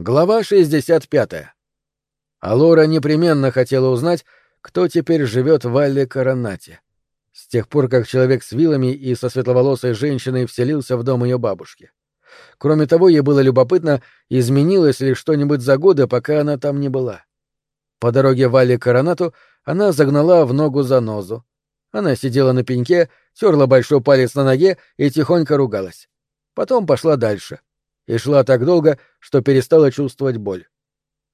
Глава 65. Алора непременно хотела узнать, кто теперь живет в Валле Коронате. С тех пор, как человек с вилами и со светловолосой женщиной вселился в дом ее бабушки. Кроме того, ей было любопытно, изменилось ли что-нибудь за годы, пока она там не была. По дороге в Валле Коронату она загнала в ногу занозу. Она сидела на пеньке, терла большой палец на ноге и тихонько ругалась. Потом пошла дальше — и шла так долго, что перестала чувствовать боль.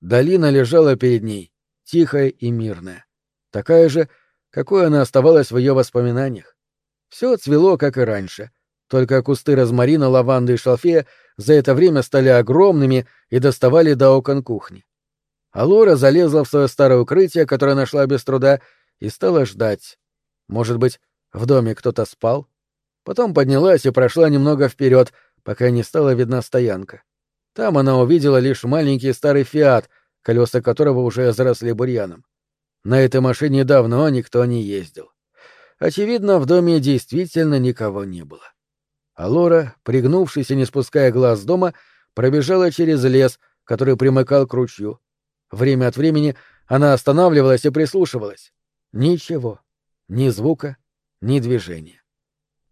Долина лежала перед ней, тихая и мирная, такая же, какой она оставалась в ее воспоминаниях. Все цвело, как и раньше, только кусты розмарина, лаванды и шалфея за это время стали огромными и доставали до окон кухни. А Лора залезла в свое старое укрытие, которое нашла без труда, и стала ждать. Может быть, в доме кто-то спал? Потом поднялась и прошла немного вперед, пока не стала видна стоянка. Там она увидела лишь маленький старый «Фиат», колеса которого уже заросли бурьяном. На этой машине давно никто не ездил. Очевидно, в доме действительно никого не было. А Лора, пригнувшись и не спуская глаз с дома, пробежала через лес, который примыкал к ручью. Время от времени она останавливалась и прислушивалась. Ничего. Ни звука, ни движения.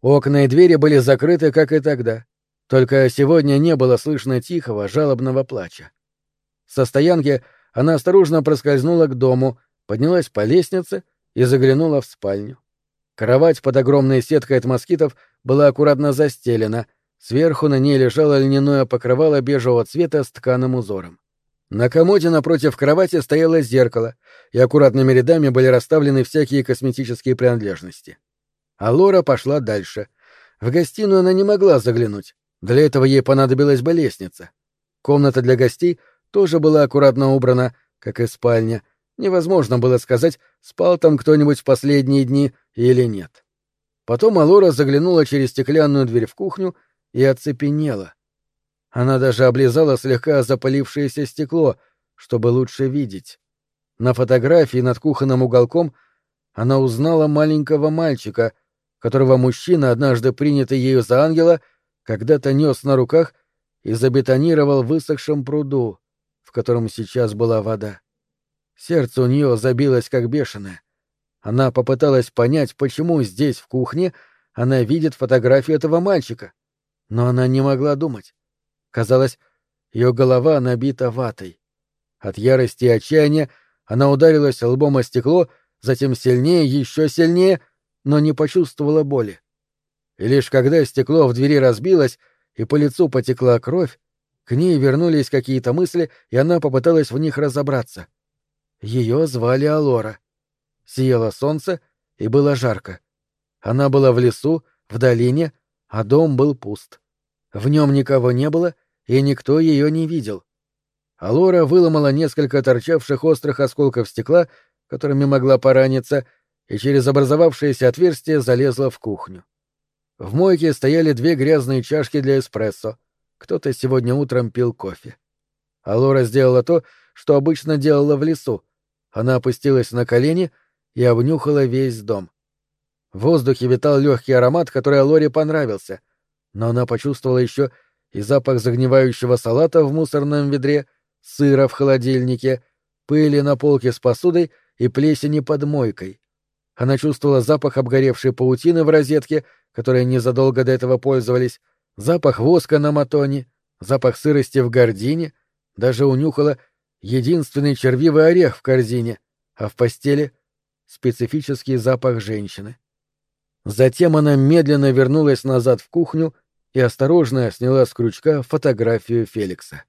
Окна и двери были закрыты, как и тогда. Только сегодня не было слышно тихого, жалобного плача. Со стоянки она осторожно проскользнула к дому, поднялась по лестнице и заглянула в спальню. Кровать под огромной сеткой от москитов была аккуратно застелена, сверху на ней лежало льняное покрывало бежевого цвета с тканым узором. На комоде напротив кровати стояло зеркало, и аккуратными рядами были расставлены всякие косметические принадлежности. А Лора пошла дальше. В гостиную она не могла заглянуть. Для этого ей понадобилась бы лестница. Комната для гостей тоже была аккуратно убрана, как и спальня. Невозможно было сказать, спал там кто-нибудь в последние дни или нет. Потом Алора заглянула через стеклянную дверь в кухню и оцепенела. Она даже облизала слегка запалившееся стекло, чтобы лучше видеть. На фотографии над кухонным уголком она узнала маленького мальчика, которого мужчина, однажды принятый ею за ангела, — когда-то нес на руках и забетонировал в высохшем пруду, в котором сейчас была вода. Сердце у нее забилось как бешеное. Она попыталась понять, почему здесь, в кухне, она видит фотографию этого мальчика. Но она не могла думать. Казалось, ее голова набита ватой. От ярости и отчаяния она ударилась лбом о стекло, затем сильнее, еще сильнее, но не почувствовала боли. И лишь когда стекло в двери разбилось и по лицу потекла кровь, к ней вернулись какие-то мысли, и она попыталась в них разобраться. Ее звали Алора. Сияло солнце, и было жарко. Она была в лесу, в долине, а дом был пуст. В нем никого не было, и никто ее не видел. Алора выломала несколько торчавших острых осколков стекла, которыми могла пораниться, и через образовавшееся отверстие залезла в кухню. В мойке стояли две грязные чашки для эспрессо. Кто-то сегодня утром пил кофе. А Лора сделала то, что обычно делала в лесу. Она опустилась на колени и обнюхала весь дом. В воздухе витал легкий аромат, который Лоре понравился, но она почувствовала еще и запах загнивающего салата в мусорном ведре, сыра в холодильнике, пыли на полке с посудой и плесени под мойкой. Она чувствовала запах обгоревшей паутины в розетке которые незадолго до этого пользовались, запах воска на матоне, запах сырости в гордине, даже унюхала единственный червивый орех в корзине, а в постели — специфический запах женщины. Затем она медленно вернулась назад в кухню и осторожно сняла с крючка фотографию Феликса.